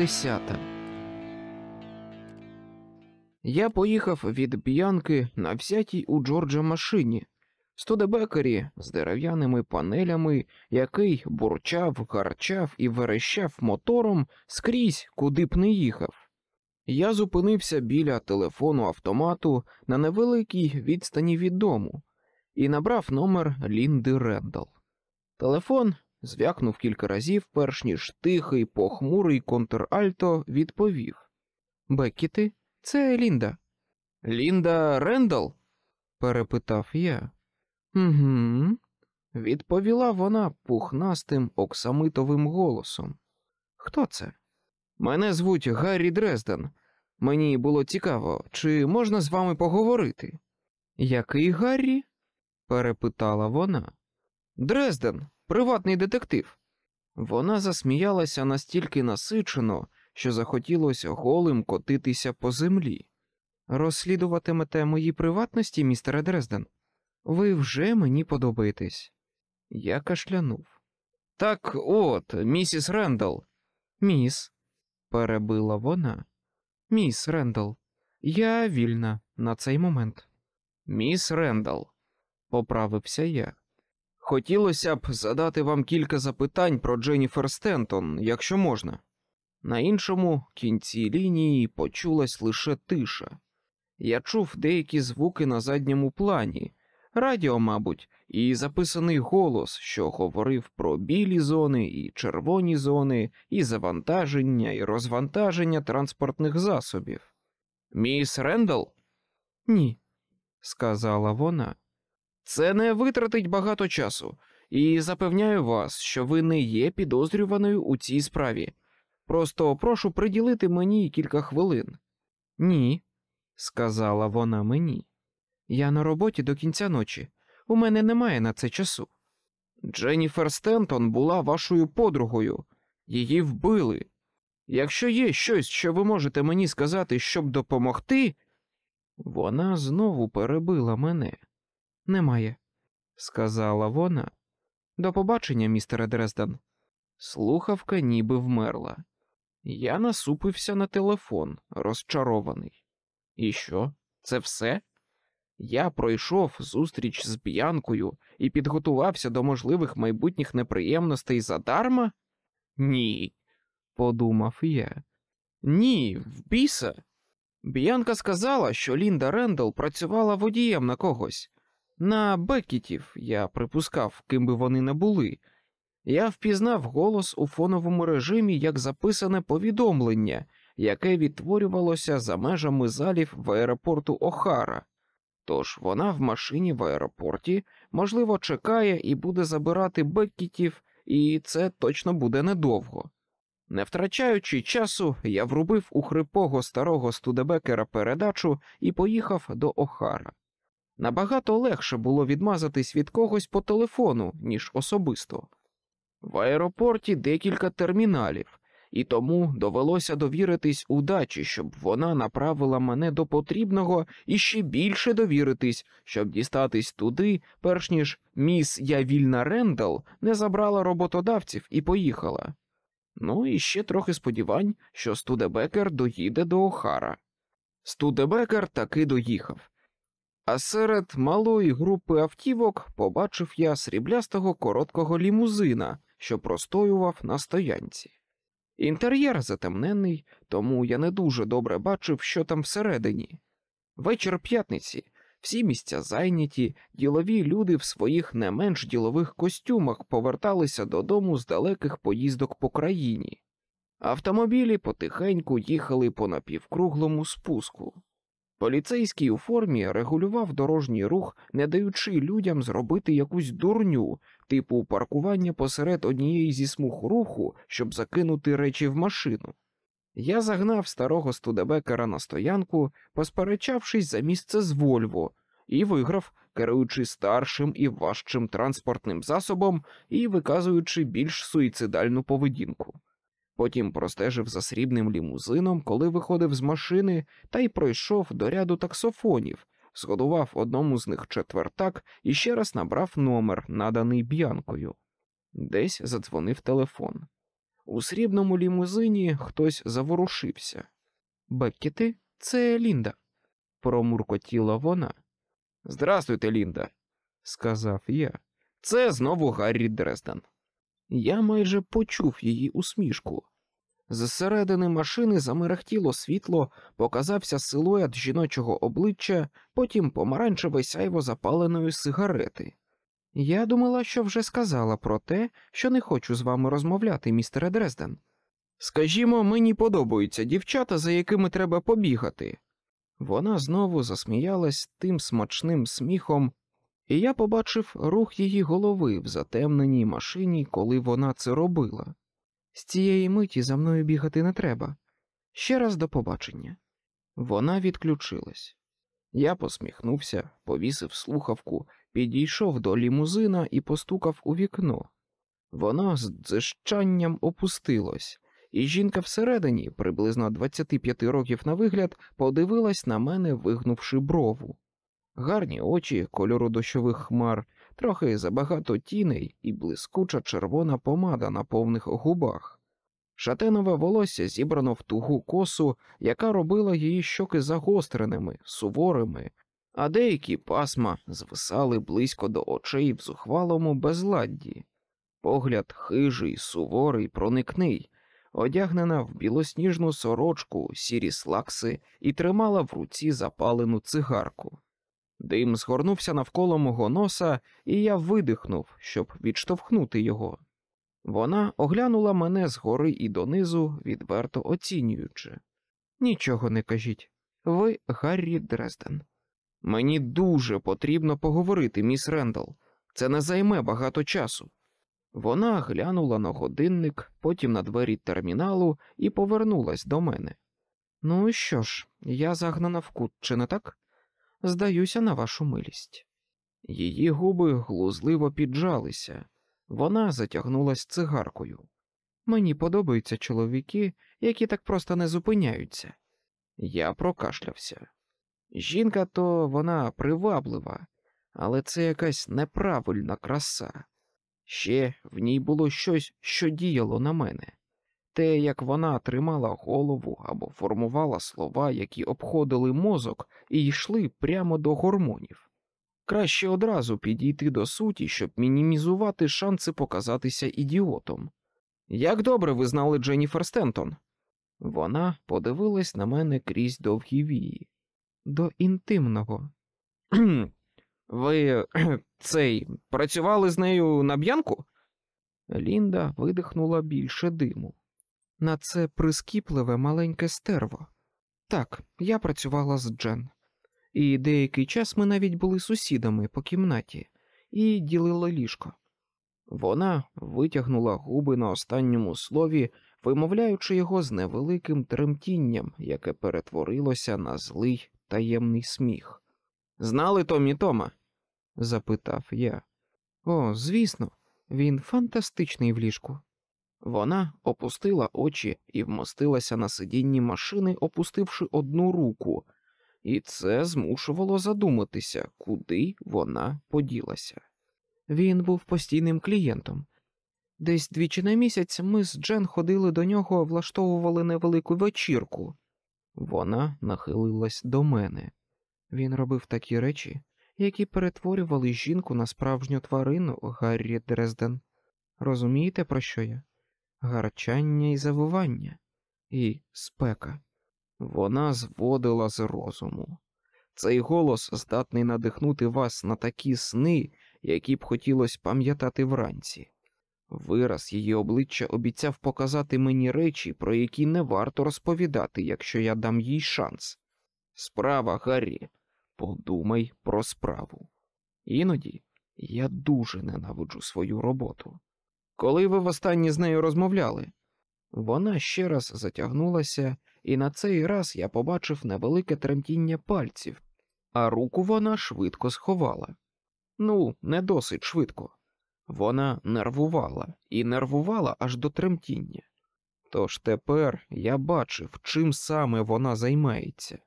десята. Я поїхав від б'янки на взятій у Джорджа машині, студебекері з дерев'яними панелями, який бурчав, гарчав і верещав мотором скрізь, куди б не їхав. Я зупинився біля телефону автомату на невеликій відстані від дому і набрав номер Лінди Рендал. Телефон звякнув кілька разів, перш ніж тихий, похмурий контральто відповів: Беккіти, це Лінда. Лінда Рендал? перепитав я. «Угу», – відповіла вона пухнастим оксамитовим голосом. Хто це? Мене звуть Гаррі Дрезден. Мені було цікаво, чи можна з вами поговорити? Який Гаррі? перепитала вона. Дрезден, приватний детектив. Вона засміялася настільки насичено, що захотілося голим котитися по землі. Розслідуватимете мої приватності, містере Дрезден? Ви вже мені подобаєтесь. Я кашлянув. Так от, місіс Рендал. Міс, перебила вона. Міс Рендал, я вільна на цей момент. Міс Рендал, поправився я. Хотілося б задати вам кілька запитань про Дженніфер Стентон, якщо можна. На іншому кінці лінії почулась лише тиша. Я чув деякі звуки на задньому плані, радіо, мабуть, і записаний голос, що говорив про білі зони і червоні зони, і завантаження, і розвантаження транспортних засобів. Міс Рендал? Ні, сказала вона. Це не витратить багато часу, і запевняю вас, що ви не є підозрюваною у цій справі. Просто прошу приділити мені кілька хвилин. Ні, сказала вона мені. Я на роботі до кінця ночі. У мене немає на це часу. Дженніфер Стентон була вашою подругою, її вбили. Якщо є щось, що ви можете мені сказати, щоб допомогти, вона знову перебила мене. Немає, сказала вона. До побачення, містере Дрезден. Слухавка ніби вмерла. Я насупився на телефон, розчарований. І що? Це все? Я пройшов зустріч з б'янкою і підготувався до можливих майбутніх неприємностей задарма? Ні, подумав я. Ні, в біса. Б'янка сказала, що Лінда Рендал працювала водієм на когось. На Беккітів, я припускав, ким би вони не були. Я впізнав голос у фоновому режимі як записане повідомлення, яке відтворювалося за межами залів в аеропорту Охара. Тож вона в машині в аеропорті, можливо, чекає і буде забирати Беккітів, і це точно буде недовго. Не втрачаючи часу, я врубив у хрипого старого студебекера передачу і поїхав до Охара. Набагато легше було відмазатись від когось по телефону, ніж особисто. В аеропорті декілька терміналів, і тому довелося довіритись удачі, щоб вона направила мене до потрібного і ще більше довіритись, щоб дістатись туди, перш ніж міс Я вільна Рендал не забрала роботодавців і поїхала. Ну і ще трохи сподівань, що Студебекер доїде до Охара. Студебекер таки доїхав. А серед малої групи автівок побачив я сріблястого короткого лімузина, що простоював на стоянці. Інтер'єр затемнений, тому я не дуже добре бачив, що там всередині. Вечір п'ятниці, всі місця зайняті, ділові люди в своїх не менш ділових костюмах поверталися додому з далеких поїздок по країні. Автомобілі потихеньку їхали по напівкруглому спуску. Поліцейський у формі регулював дорожній рух, не даючи людям зробити якусь дурню, типу паркування посеред однієї зі смуг руху, щоб закинути речі в машину. Я загнав старого студебекера на стоянку, посперечавшись за місце з Вольво, і виграв, керуючи старшим і важчим транспортним засобом і виказуючи більш суїцидальну поведінку. Потім простежив за срібним лімузином, коли виходив з машини, та й пройшов до ряду таксофонів, згодував одному з них четвертак і ще раз набрав номер, наданий б'янкою. Десь задзвонив телефон. У срібному лімузині хтось заворушився. Беккети, це Лінда, промуркотіла вона. Здрастуйте, Лінда, сказав я. Це знову Гаррі Дрезден. Я майже почув її усмішку. Зсередини машини замерехтіло світло, показався силует жіночого обличчя, потім помаранчеве сяйво запаленої сигарети. Я думала, що вже сказала про те, що не хочу з вами розмовляти, містере Дрезден. Скажімо, мені подобаються дівчата, за якими треба побігати. Вона знову засміялась тим смачним сміхом, і я побачив рух її голови в затемненій машині, коли вона це робила. З цієї миті за мною бігати не треба. Ще раз до побачення. Вона відключилась. Я посміхнувся, повісив слухавку, підійшов до лімузина і постукав у вікно. Воно з дзищанням опустилось, і жінка всередині, приблизно 25 років на вигляд, подивилась на мене, вигнувши брову. Гарні очі кольору дощових хмар, трохи забагато тіней і блискуча червона помада на повних губах. Шатенове волосся зібрано в тугу косу, яка робила її щоки загостреними, суворими, а деякі пасма звисали близько до очей в зухвалому безладді. Погляд хижий, суворий, проникний, одягнена в білосніжну сорочку, сірі слакси і тримала в руці запалену цигарку. Дим згорнувся навколо мого носа, і я видихнув, щоб відштовхнути його. Вона оглянула мене згори і донизу, відверто оцінюючи. Нічого не кажіть, ви Гаррі Дрезден. Мені дуже потрібно поговорити, міс Рендал. Це не займе багато часу. Вона глянула на годинник, потім на двері терміналу і повернулась до мене. Ну що ж, я загнана в кут, чи не так? Здаюся на вашу милість. Її губи глузливо піджалися, вона затягнулась цигаркою. Мені подобаються чоловіки, які так просто не зупиняються. Я прокашлявся. Жінка то вона приваблива, але це якась неправильна краса. Ще в ній було щось, що діяло на мене, те, як вона тримала голову або формувала слова, які обходили мозок і йшли прямо до гормонів. Краще одразу підійти до суті, щоб мінімізувати шанси показатися ідіотом. Як добре ви знали Дженніфер Стентон? Вона подивилась на мене крізь довгі вії. До інтимного. Ви цей працювали з нею на б'янку? Лінда видихнула більше диму. На це прискіпливе маленьке стерво. Так, я працювала з Джен, і деякий час ми навіть були сусідами по кімнаті і ділили ліжко. Вона витягнула губи на останньому слові, вимовляючи його з невеликим тремтінням, яке перетворилося на злий таємний сміх. Знали Томі Тома? запитав я. О, звісно, він фантастичний в ліжку. Вона опустила очі і вмостилася на сидінні машини, опустивши одну руку, і це змушувало задуматися, куди вона поділася. Він був постійним клієнтом. Десь двічі на місяць ми з Джен ходили до нього, влаштовували невелику вечірку. Вона нахилилась до мене. Він робив такі речі, які перетворювали жінку на справжню тварину Гаррі Дрезден. Розумієте, про що я? Гарчання і завивання, і спека. Вона зводила з розуму. Цей голос здатний надихнути вас на такі сни, які б хотілося пам'ятати вранці. Вираз її обличчя обіцяв показати мені речі, про які не варто розповідати, якщо я дам їй шанс. Справа, Гаррі, подумай про справу. Іноді я дуже ненавиджу свою роботу. Коли ви востаннє з нею розмовляли? Вона ще раз затягнулася, і на цей раз я побачив невелике тремтіння пальців, а руку вона швидко сховала. Ну, не досить швидко. Вона нервувала і нервувала аж до тремтіння. Тож тепер я бачив, чим саме вона займається.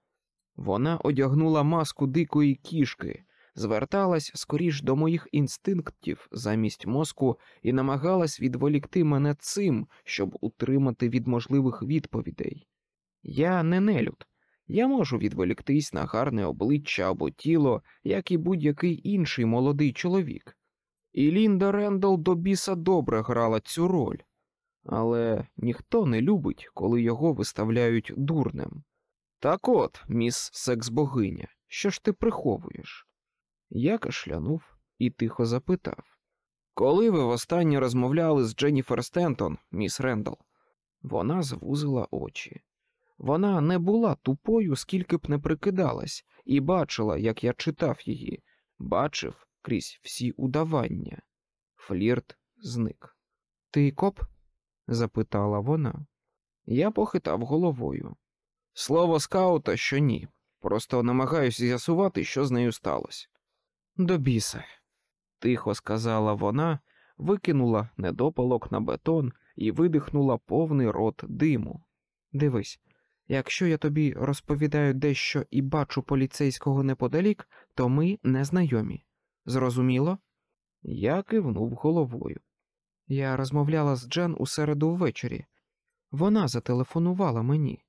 Вона одягнула маску дикої кішки, зверталась скоріш до моїх інстинктів замість мозку і намагалась відволікти мене цим, щоб утримати від можливих відповідей. Я не нелюд, я можу відволіктись на гарне обличчя або тіло, як і будь-який інший молодий чоловік. І Лінда Рендал до біса добре грала цю роль, але ніхто не любить, коли його виставляють дурним. Так от, міс секс-богиня, що ж ти приховуєш? Я кашлянув і тихо запитав Коли ви востаннє розмовляли з Дженніфер Стентон, міс Рендал? Вона звузила очі. Вона не була тупою, скільки б не прикидалась, і бачила, як я читав її, бачив крізь всі удавання. Флірт зник. Ти коп? запитала вона. Я похитав головою. Слово скаута, що ні. Просто намагаюся з'ясувати, що з нею сталося. До біса, тихо сказала вона, викинула недопалок на бетон і видихнула повний рот диму. Дивись, якщо я тобі розповідаю дещо і бачу поліцейського неподалік, то ми не знайомі. Зрозуміло? Я кивнув головою. Я розмовляла з Джен у середу ввечері. Вона зателефонувала мені.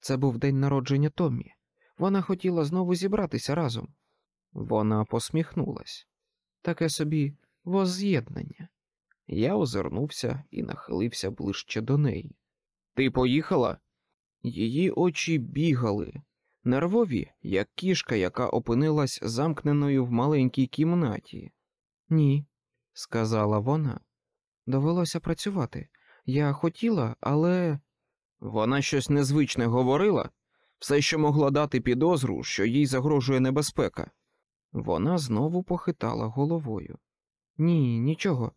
Це був день народження Томмі. Вона хотіла знову зібратися разом. Вона посміхнулась. Таке собі возз'єднання. Я озирнувся і нахилився ближче до неї. Ти поїхала? Її очі бігали, нервові, як кішка, яка опинилась замкненою в маленькій кімнаті. Ні, сказала вона. Довелося працювати. Я хотіла, але. Вона щось незвичне говорила, все, що могла дати підозру, що їй загрожує небезпека. Вона знову похитала головою. Ні, нічого.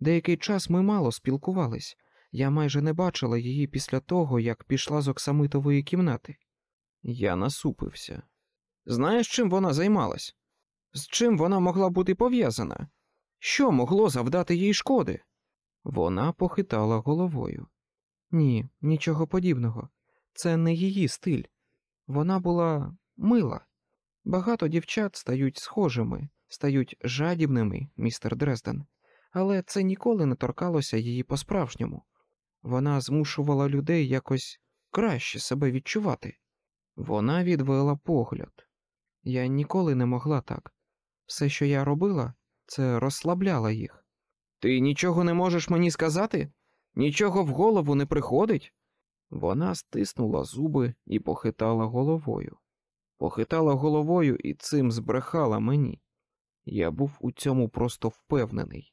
Деякий час ми мало спілкувались. Я майже не бачила її після того, як пішла з оксамитової кімнати. Я насупився. Знаєш, чим вона займалась? З чим вона могла бути пов'язана? Що могло завдати їй шкоди? Вона похитала головою. Ні, нічого подібного. Це не її стиль. Вона була мила. Багато дівчат стають схожими, стають жадібними, містер Дрезден, але це ніколи не торкалося її по-справжньому. Вона змушувала людей якось краще себе відчувати. Вона відвела погляд. Я ніколи не могла так. Все, що я робила, це розслабляла їх. Ти нічого не можеш мені сказати? Нічого в голову не приходить? Вона стиснула зуби і похитала головою. Похитала головою і цим збрехала мені. Я був у цьому просто впевнений.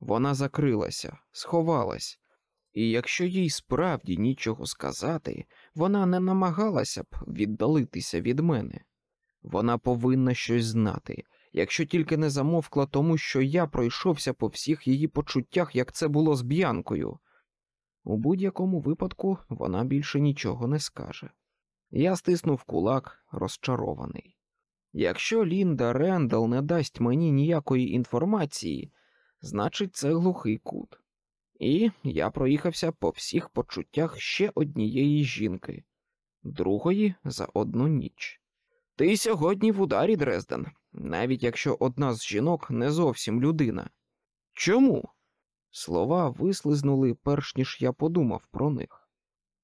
Вона закрилася, сховалась, і якщо їй справді нічого сказати, вона не намагалася б віддалитися від мене. Вона повинна щось знати, якщо тільки не замовкла тому, що я пройшовся по всіх її почуттях, як це було з б'янкою. У будь-якому випадку вона більше нічого не скаже. Я стиснув кулак, розчарований. Якщо Лінда Рендал не дасть мені ніякої інформації, значить, це глухий кут. І я проїхався по всіх почуттях ще однієї жінки, другої за одну ніч. Ти сьогодні в ударі, Дрезден, навіть якщо одна з жінок не зовсім людина. Чому? Слова вислизнули, перш ніж я подумав про них.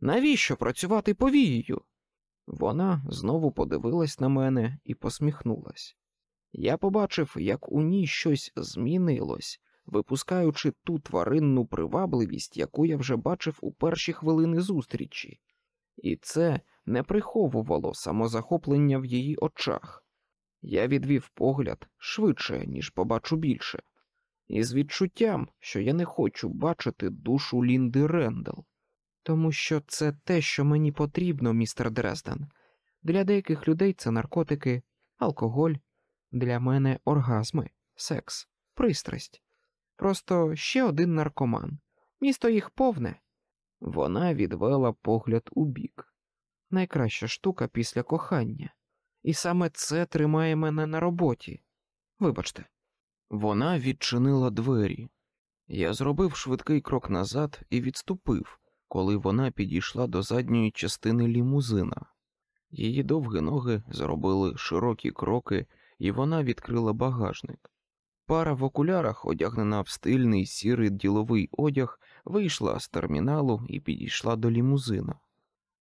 Навіщо працювати повією? Вона знову подивилась на мене і посміхнулась. Я побачив, як у ній щось змінилось, випускаючи ту тваринну привабливість, яку я вже бачив у перші хвилини зустрічі, і це не приховувало самозахоплення в її очах. Я відвів погляд швидше, ніж побачу більше, і з відчуттям, що я не хочу бачити душу Лінди Рендел, тому що це те, що мені потрібно, містер Дрезден. Для деяких людей це наркотики, алкоголь, для мене оргазми, секс, пристрасть. Просто ще один наркоман. Місто їх повне. Вона відвела погляд у бік. Найкраща штука після кохання, і саме це тримає мене на роботі. Вибачте, вона відчинила двері. Я зробив швидкий крок назад і відступив, коли вона підійшла до задньої частини лімузина. Її довгі ноги зробили широкі кроки і вона відкрила багажник. Пара в окулярах, одягнена в стильний сірий діловий одяг, вийшла з терміналу і підійшла до лімузина.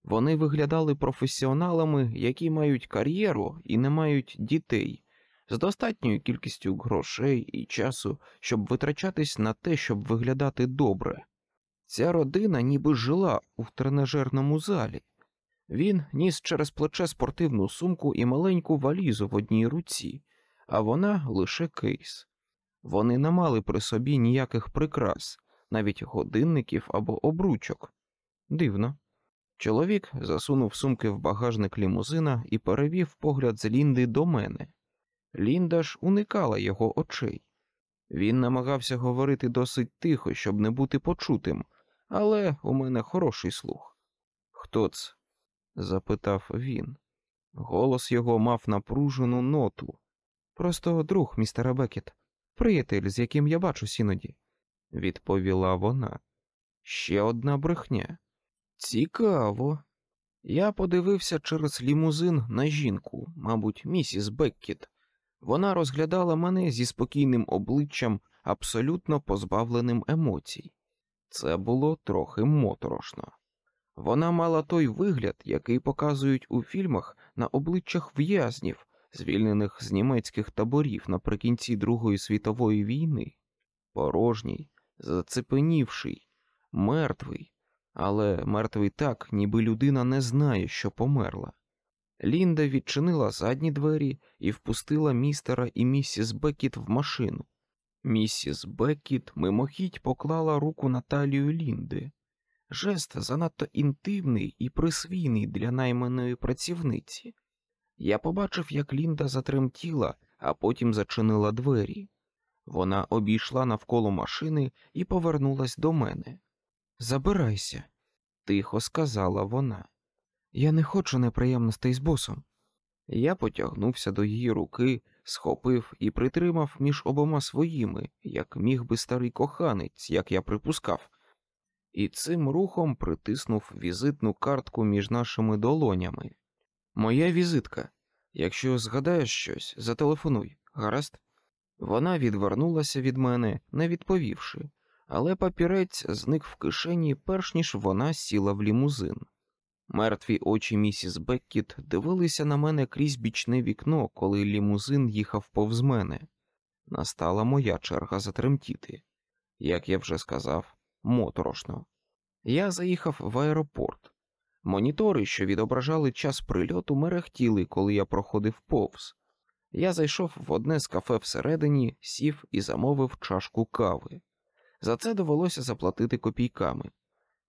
Вони виглядали професіоналами, які мають кар'єру і не мають дітей, з достатньою кількістю грошей і часу, щоб витрачатись на те, щоб виглядати добре. Ця родина ніби жила у тренажерному залі. Він ніс через плече спортивну сумку і маленьку валізу в одній руці, а вона лише кейс. Вони не мали при собі ніяких прикрас, навіть годинників або обручок. Дивно. Чоловік засунув сумки в багажник лімузина і перевів погляд з Лінди до мене. Лінда ж уникала його очей. Він намагався говорити досить тихо, щоб не бути почутим, але у мене хороший слух. Хто це? запитав він. Голос його мав напружену ноту. Просто друг містера Бекет, приятель, з яким я бачусь іноді, відповіла вона. Ще одна брехня. Цікаво. Я подивився через лімузин на жінку, мабуть, місіс Беккіт. Вона розглядала мене зі спокійним обличчям, абсолютно позбавленим емоцій. Це було трохи моторошно. Вона мала той вигляд, який показують у фільмах на обличчях в'язнів, звільнених з німецьких таборів наприкінці Другої світової війни, порожній, зацепенівший, мертвий, але мертвий так, ніби людина не знає, що померла. Лінда відчинила задні двері і впустила містера і місіс Бекіт в машину. Місіс Бекіт мимохідь поклала руку на талію Лінди. Жест занадто інтимний і присвійний для найманої працівниці. Я побачив, як Лінда затремтіла, а потім зачинила двері. Вона обійшла навколо машини і повернулась до мене. Забирайся, тихо сказала вона. Я не хочу неприємностей з босом. Я потягнувся до її руки, схопив і притримав між обома своїми, як міг би старий коханець, як я припускав, і цим рухом притиснув візитну картку між нашими долонями. Моя візитка. Якщо згадаєш щось, зателефонуй, гаразд? Вона відвернулася від мене, не відповівши, але папірець зник в кишені, перш ніж вона сіла в лімузин. Мертві очі місіс Беккіт дивилися на мене крізь бічне вікно, коли лімузин їхав повз мене. Настала моя черга затремтіти. Як я вже сказав, моторошно. Я заїхав в аеропорт. Монітори, що відображали час прильоту, мерехтіли, коли я проходив повз. Я зайшов в одне з кафе всередині, сів і замовив чашку кави. За це довелося заплатити копійками.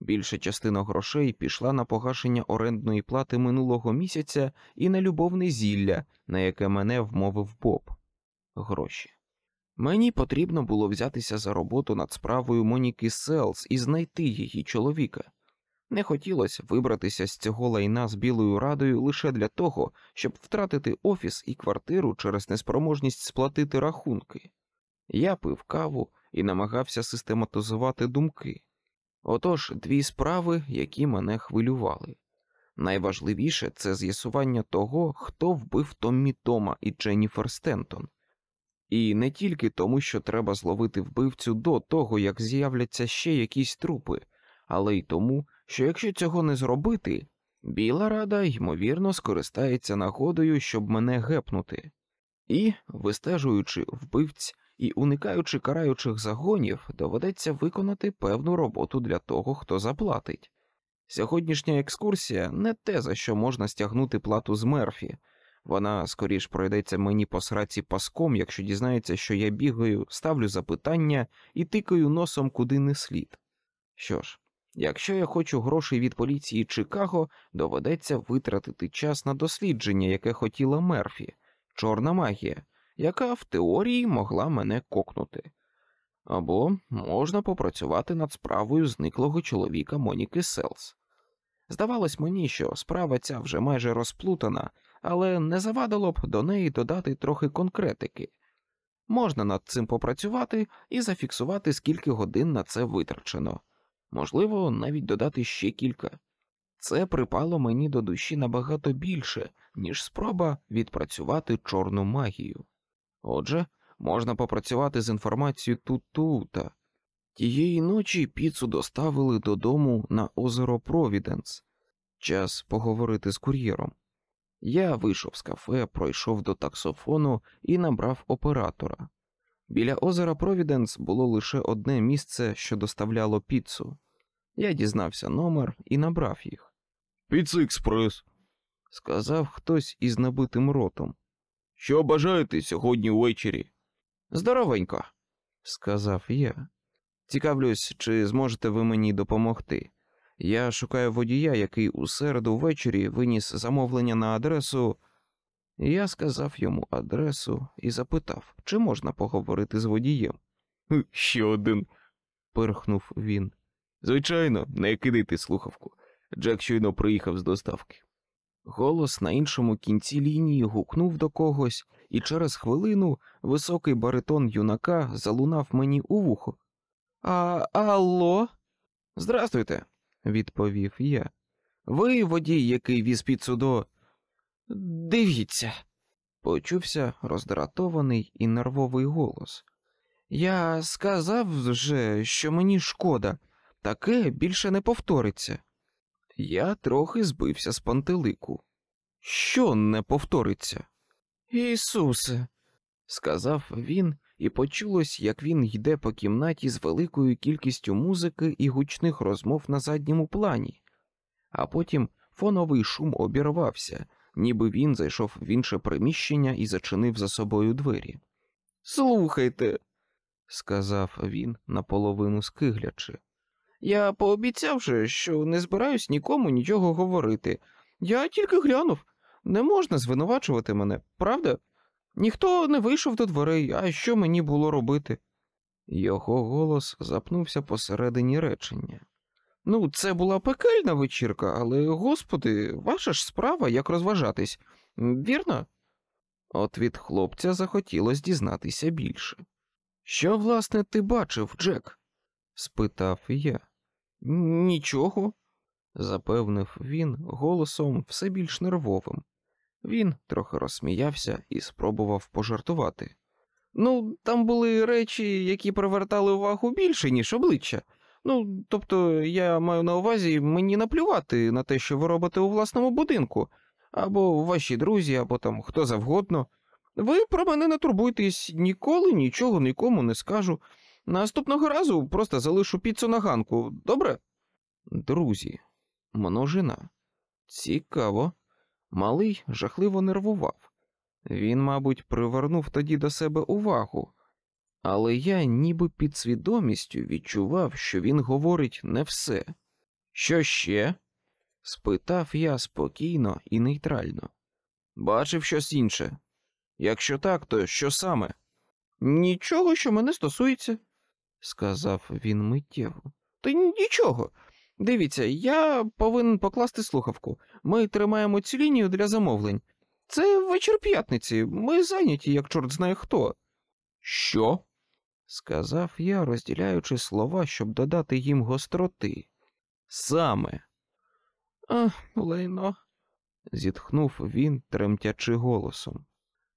Більша частина грошей пішла на погашення орендної плати минулого місяця і на любовне зілля, на яке мене вмовив Боб. Гроші. Мені потрібно було взятися за роботу над справою Моніки Селс і знайти її чоловіка. Не хотілося вибратися з цього лайна з білою радою лише для того, щоб втратити офіс і квартиру через неспроможність сплатити рахунки. Я пив каву і намагався систематизувати думки. Отож, дві справи, які мене хвилювали. Найважливіше це з'ясування того, хто вбив Томмі Тома і Дженніфер Стентон. І не тільки тому, що треба зловити вбивцю до того, як з'являться ще якісь трупи, але й тому, що якщо цього не зробити, Біла Рада, ймовірно, скористається нагодою, щоб мене гепнути. І, вистежуючи вбивць і уникаючи караючих загонів, доведеться виконати певну роботу для того, хто заплатить. Сьогоднішня екскурсія не те, за що можна стягнути плату з мерфі. Вона скоріш пройдеться мені по сраці паском, якщо дізнається, що я бігаю, ставлю запитання і тикаю носом куди не слід. Що ж, якщо я хочу грошей від поліції Чикаго, доведеться витратити час на дослідження, яке хотіла мерфі, чорна магія, яка в теорії могла мене кокнути. Або можна попрацювати над справою зниклого чоловіка Моніки Селс. Здавалось мені, що справа ця вже майже розплутана, але не завадило б до неї додати трохи конкретики. Можна над цим попрацювати і зафіксувати, скільки годин на це витрачено, можливо, навіть додати ще кілька. Це припало мені до душі набагато більше, ніж спроба відпрацювати чорну магію. Отже, можна попрацювати з інформацією тут-тута. Тієї ночі піцу доставили додому на озеро Провіденс. Час поговорити з кур'єром. Я вийшов з кафе, пройшов до таксофону і набрав оператора. Біля озера Провіденс було лише одне місце, що доставляло піцу. Я дізнався номер і набрав їх. Піца експрес, сказав хтось із набитим ротом. Що бажаєте сьогодні ввечері? Здоровенько, сказав я. Цікавлюсь, чи зможете ви мені допомогти. Я шукаю водія, який у середу ввечері виніс замовлення на адресу. Я сказав йому адресу і запитав, чи можна поговорити з водієм. Ще один, пирхнув він. Звичайно, не кидайте слухавку. Джек щойно приїхав з доставки. Голос на іншому кінці лінії гукнув до когось, і через хвилину високий баритон юнака залунав мені у вухо. А алло? Здрастуйте, відповів я. Ви водій, який віз піцу до. Дивіться, почувся роздратований і нервовий голос. Я сказав вже, що мені шкода, таке більше не повториться. Я трохи збився з пантелику. Що не повториться? Ісусе, сказав він, і почулось, як він йде по кімнаті з великою кількістю музики і гучних розмов на задньому плані, а потім фоновий шум обірвався, ніби він зайшов в інше приміщення і зачинив за собою двері. Слухайте, сказав він наполовину скиглячи. Я пообіцяв же, що не збираюсь нікому нічого говорити. Я тільки глянув. Не можна звинувачувати мене, правда? Ніхто не вийшов до дверей, а що мені було робити? Його голос запнувся посередині речення. Ну, це була пекельна вечірка, але, господи, ваша ж справа, як розважатись, вірно? От від хлопця захотілося дізнатися більше. Що, власне, ти бачив, Джек? спитав я. Нічого, запевнив він голосом все більш нервовим. Він трохи розсміявся і спробував пожартувати. Ну, там були речі, які привертали увагу більше, ніж обличчя. Ну, тобто, я маю на увазі мені наплювати на те, що ви робите у власному будинку, або ваші друзі, або там хто завгодно. Ви про мене не турбуйтесь, ніколи нічого нікому не скажу. Наступного разу просто залишу піцу на ганку, добре? Друзі, множина. Цікаво. Малий жахливо нервував. Він, мабуть, привернув тоді до себе увагу, але я ніби під свідомістю відчував, що він говорить не все. Що ще? спитав я спокійно і нейтрально. Бачив щось інше. Якщо так, то що саме? Нічого, що мене стосується, сказав він миттєво. Та нічого. Дивіться, я повинен покласти слухавку. Ми тримаємо цю лінію для замовлень. Це вечір п'ятниці. Ми зайняті, як чорт знає хто. Що? сказав я, розділяючи слова, щоб додати їм гостроти. Саме. А, лайно, зітхнув він, тремтячи голосом.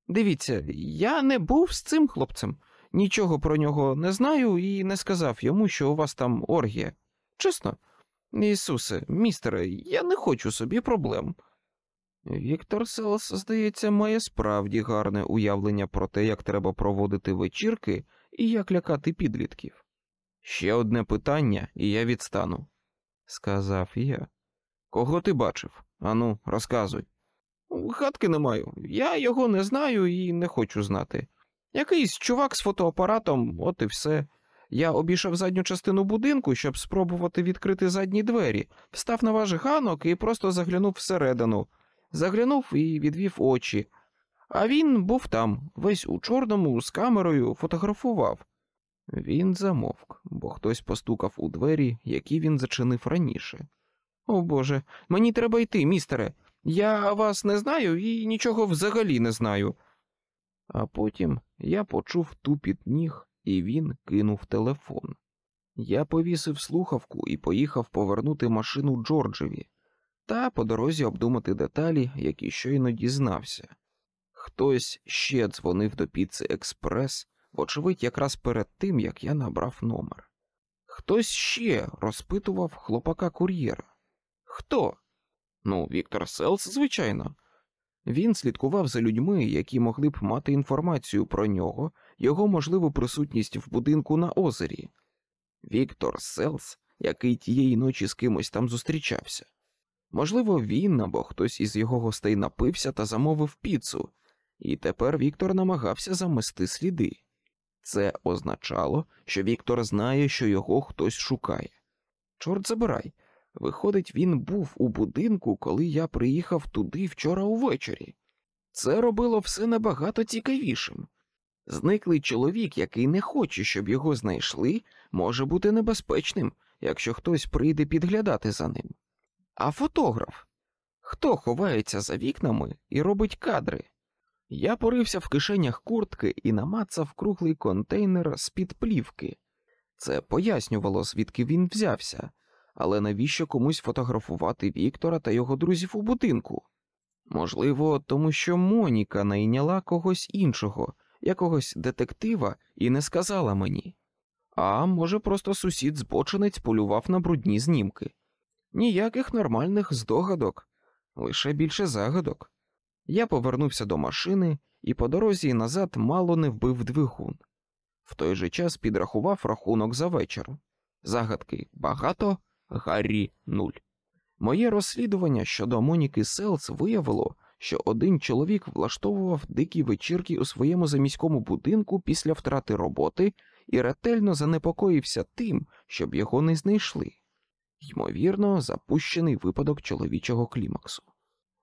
Дивіться, я не був з цим хлопцем, нічого про нього не знаю і не сказав йому, що у вас там оргія. Чесно, Ісусе, містере, я не хочу собі проблем. Віктор Селс, здається, має справді гарне уявлення про те, як треба проводити вечірки і як лякати підлітків. Ще одне питання, і я відстану, сказав я. Кого ти бачив? Ану, розказуй. Хатки не маю. Я його не знаю і не хочу знати. Якийсь чувак з фотоапаратом, от і все. Я обійшов задню частину будинку, щоб спробувати відкрити задні двері, встав на ваш ганок і просто заглянув всередину. Заглянув і відвів очі. А він був там, весь у чорному, з камерою, фотографував. Він замовк, бо хтось постукав у двері, які він зачинив раніше. О Боже, мені треба йти, містере. Я вас не знаю і нічого взагалі не знаю. А потім я почув тупіт ніг, і він кинув телефон. Я повісив слухавку і поїхав повернути машину Джорджеві. та по дорозі обдумати деталі, які щойно дізнався. Хтось ще дзвонив до Піци Експрес, вочевидь, якраз перед тим, як я набрав номер. Хтось ще розпитував хлопака кур'єра. Хто? Ну, Віктор Селс, звичайно. Він слідкував за людьми, які могли б мати інформацію про нього, його можливу присутність в будинку на озері. Віктор Селс, який тієї ночі з кимось там зустрічався. Можливо, він або хтось із його гостей напився та замовив піцу, і тепер Віктор намагався замести сліди. Це означало, що Віктор знає, що його хтось шукає. Чорт забирай. Виходить, він був у будинку, коли я приїхав туди вчора увечері. Це робило все набагато цікавішим. Зниклий чоловік, який не хоче, щоб його знайшли, може бути небезпечним, якщо хтось прийде підглядати за ним. А фотограф? Хто ховається за вікнами і робить кадри? Я порився в кишенях куртки і намацав круглий контейнер з-під плівки. Це пояснювало, звідки він взявся, але навіщо комусь фотографувати Віктора та його друзів у будинку? Можливо, тому що Моніка найняла когось іншого, якогось детектива, і не сказала мені. А може, просто сусід збочинець полював на брудні знімки. Ніяких нормальних здогадок, лише більше загадок. Я повернувся до машини і по дорозі назад мало не вбив двигун. В той же час підрахував рахунок за вечір. Загадки багато, Гаррі нуль. Моє розслідування щодо Моніки Селс виявило, що один чоловік влаштовував дикі вечірки у своєму заміському будинку після втрати роботи і ретельно занепокоївся тим, щоб його не знайшли. Ймовірно, запущений випадок чоловічого клімаксу.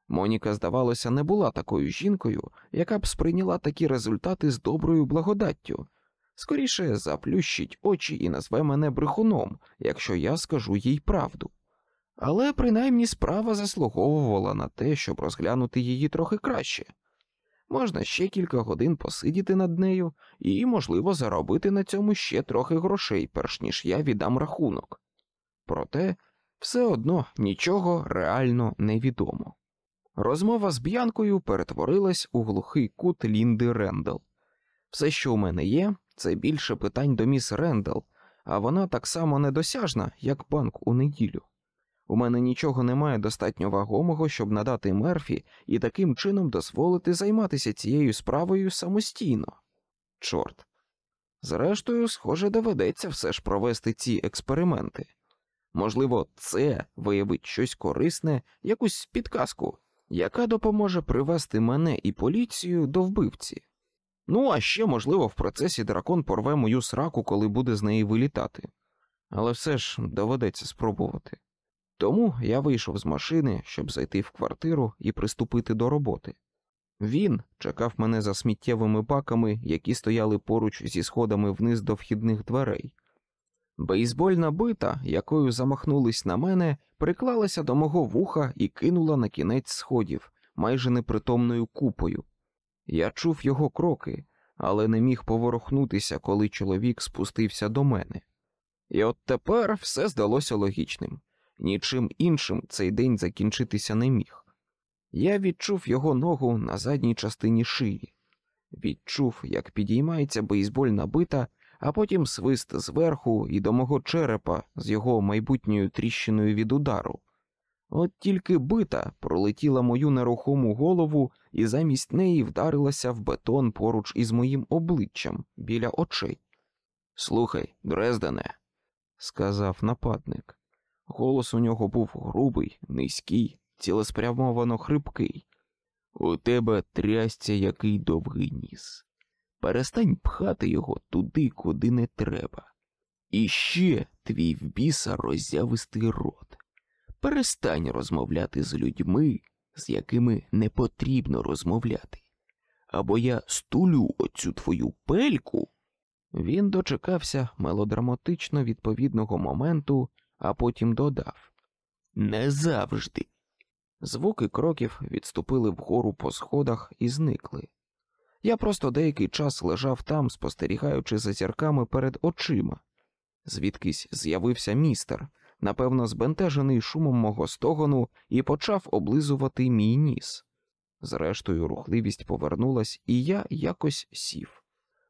Моніка, здавалося, не була такою жінкою, яка б сприйняла такі результати з доброю благодаттю. Скоріше заплющить очі і назве мене брехуном, якщо я скажу їй правду. Але принаймні справа заслуговувала на те, щоб розглянути її трохи краще. Можна ще кілька годин посидіти над нею і, можливо, заробити на цьому ще трохи грошей, перш ніж я віддам рахунок. Проте все одно нічого реально не відомо. Розмова з Б'янкою перетворилась у глухий кут Лінди Рендел. Все, що у мене є, це більше питань до міс Рендел, а вона так само недосяжна, як банк у неділю. У мене нічого немає достатньо вагомого, щоб надати мерфі і таким чином дозволити займатися цією справою самостійно. Чорт. Зрештою, схоже, доведеться все ж провести ці експерименти. Можливо, це виявить щось корисне, якусь підказку, яка допоможе привести мене і поліцію до вбивці. Ну, а ще, можливо, в процесі дракон порве мою сраку, коли буде з неї вилітати. Але все ж доведеться спробувати. Тому я вийшов з машини, щоб зайти в квартиру і приступити до роботи. Він чекав мене за сміттєвими баками, які стояли поруч зі сходами вниз до вхідних дверей. Бейсбольна бита, якою замахнулись на мене, приклалася до мого вуха і кинула на кінець сходів, майже непритомною купою. Я чув його кроки, але не міг поворухнутися, коли чоловік спустився до мене. І от тепер все здалося логічним нічим іншим цей день закінчитися не міг. Я відчув його ногу на задній частині шиї, відчув, як підіймається бейсбольна бита, а потім свист зверху і до мого черепа з його майбутньою тріщиною від удару. От тільки бита пролетіла мою нерухому голову і замість неї вдарилася в бетон поруч із моїм обличчям біля очей. Слухай, Дрездене, сказав нападник. Голос у нього був грубий, низький, цілеспрямовано хрипкий. У тебе трясця який довгий ніс. Перестань пхати його туди, куди не треба. І ще твій в біса роззявистий рот. Перестань розмовляти з людьми, з якими не потрібно розмовляти. Або я стулю оцю твою пельку. Він дочекався мелодраматично відповідного моменту, а потім додав Не завжди. Звуки кроків відступили вгору по сходах і зникли. Я просто деякий час лежав там, спостерігаючи за зірками перед очима. Звідкись з'явився містер, напевно, збентежений шумом мого стогону, і почав облизувати мій ніс. Зрештою, рухливість повернулась, і я якось сів.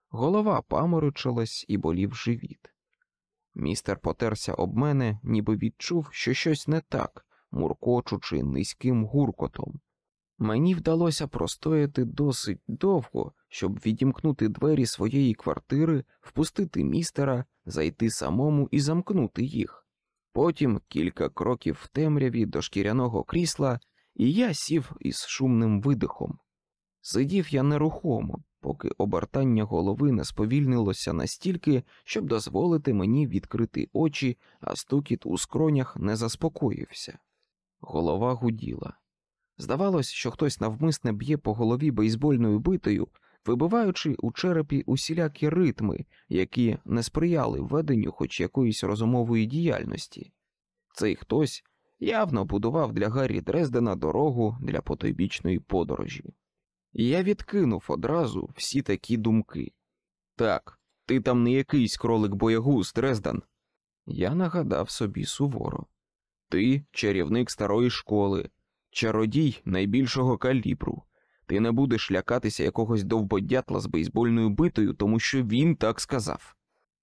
Голова паморочилась і болів живіт. Містер потерся об мене, ніби відчув, що щось не так, муркочучи низьким гуркотом. Мені вдалося простояти досить довго, щоб відімкнути двері своєї квартири, впустити містера, зайти самому і замкнути їх. Потім кілька кроків в темряві до шкіряного крісла, і я сів із шумним видихом. Сидів я нерухомо, поки обертання голови не сповільнилося настільки, щоб дозволити мені відкрити очі, а стукіт у скронях не заспокоївся. Голова гуділа. Здавалось, що хтось навмисне б'є по голові бейсбольною битою, вибиваючи у черепі усілякі ритми, які не сприяли веденню хоч якоїсь розумової діяльності. Цей хтось явно будував для Гаррі Дрездена дорогу для потойбічної подорожі. І я відкинув одразу всі такі думки. Так, ти там не якийсь кролик боягуз, Дрезден. Я нагадав собі суворо. Ти чарівник старої школи, чародій найбільшого калібру. Ти не будеш лякатися якогось довбодятла з бейсбольною битою, тому що він так сказав.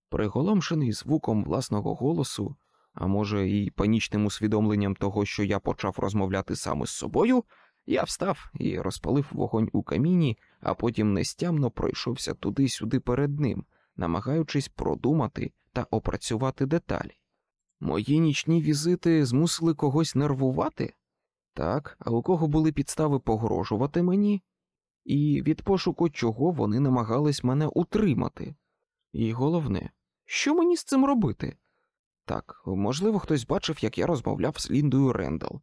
Приголомшений звуком власного голосу, а може, і панічним усвідомленням того, що я почав розмовляти саме з собою, я встав і розпалив вогонь у каміні, а потім нестямно пройшовся туди-сюди перед ним, намагаючись продумати та опрацювати деталі. Мої нічні візити змусили когось нервувати? Так, а у кого були підстави погрожувати мені? І від пошуку чого вони намагались мене утримати? І головне, що мені з цим робити? Так, можливо, хтось бачив, як я розмовляв з Ліндою Рендал,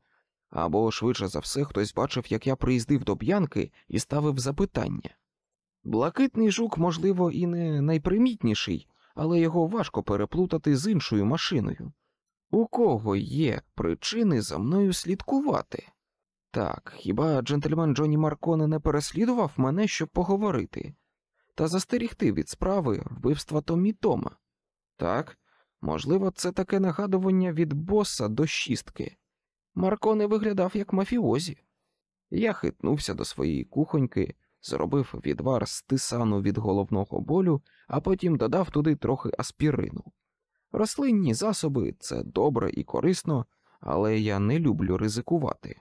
або, швидше за все, хтось бачив, як я приїздив до п'янки і ставив запитання. Блакитний жук, можливо, і не найпримітніший, але його важко переплутати з іншою машиною. У кого є причини за мною слідкувати? Так, хіба джентльмен Джонні Марконе не переслідував мене, щоб поговорити, та застерігти від справи вбивства Томі Тома? Так, можливо, це таке нагадування від боса до шістки. Марконе виглядав як мафіозі. Я хитнувся до своєї кухоньки, зробив відвар з тисану від головного болю, а потім додав туди трохи аспірину. Рослинні засоби це добре і корисно, але я не люблю ризикувати.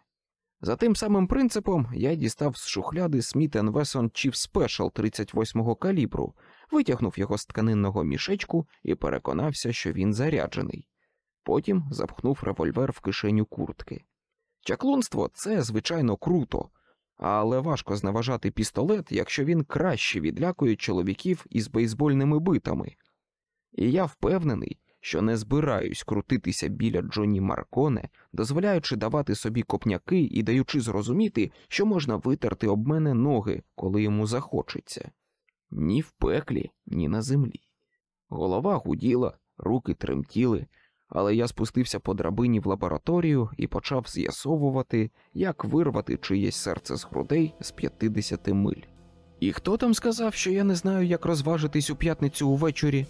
За тим самим принципом я дістав з шухляди Smith Wesson Chief Special 38-го калібру, витягнув його з тканинного мішечку і переконався, що він заряджений. Потім запхнув револьвер в кишеню куртки. Чаклунство це, звичайно, круто, але важко зневажати пістолет, якщо він краще відлякує чоловіків із бейсбольними битами. І я впевнений, що не збираюсь крутитися біля Джонні Марконе, дозволяючи давати собі копняки і даючи зрозуміти, що можна витерти об мене ноги, коли йому захочеться. Ні в пеклі, ні на землі. Голова гуділа, руки тремтіли, але я спустився по драбині в лабораторію і почав з'ясовувати, як вирвати чиєсь серце з грудей з 50 миль. І хто там сказав, що я не знаю, як розважитись у п'ятницю увечері?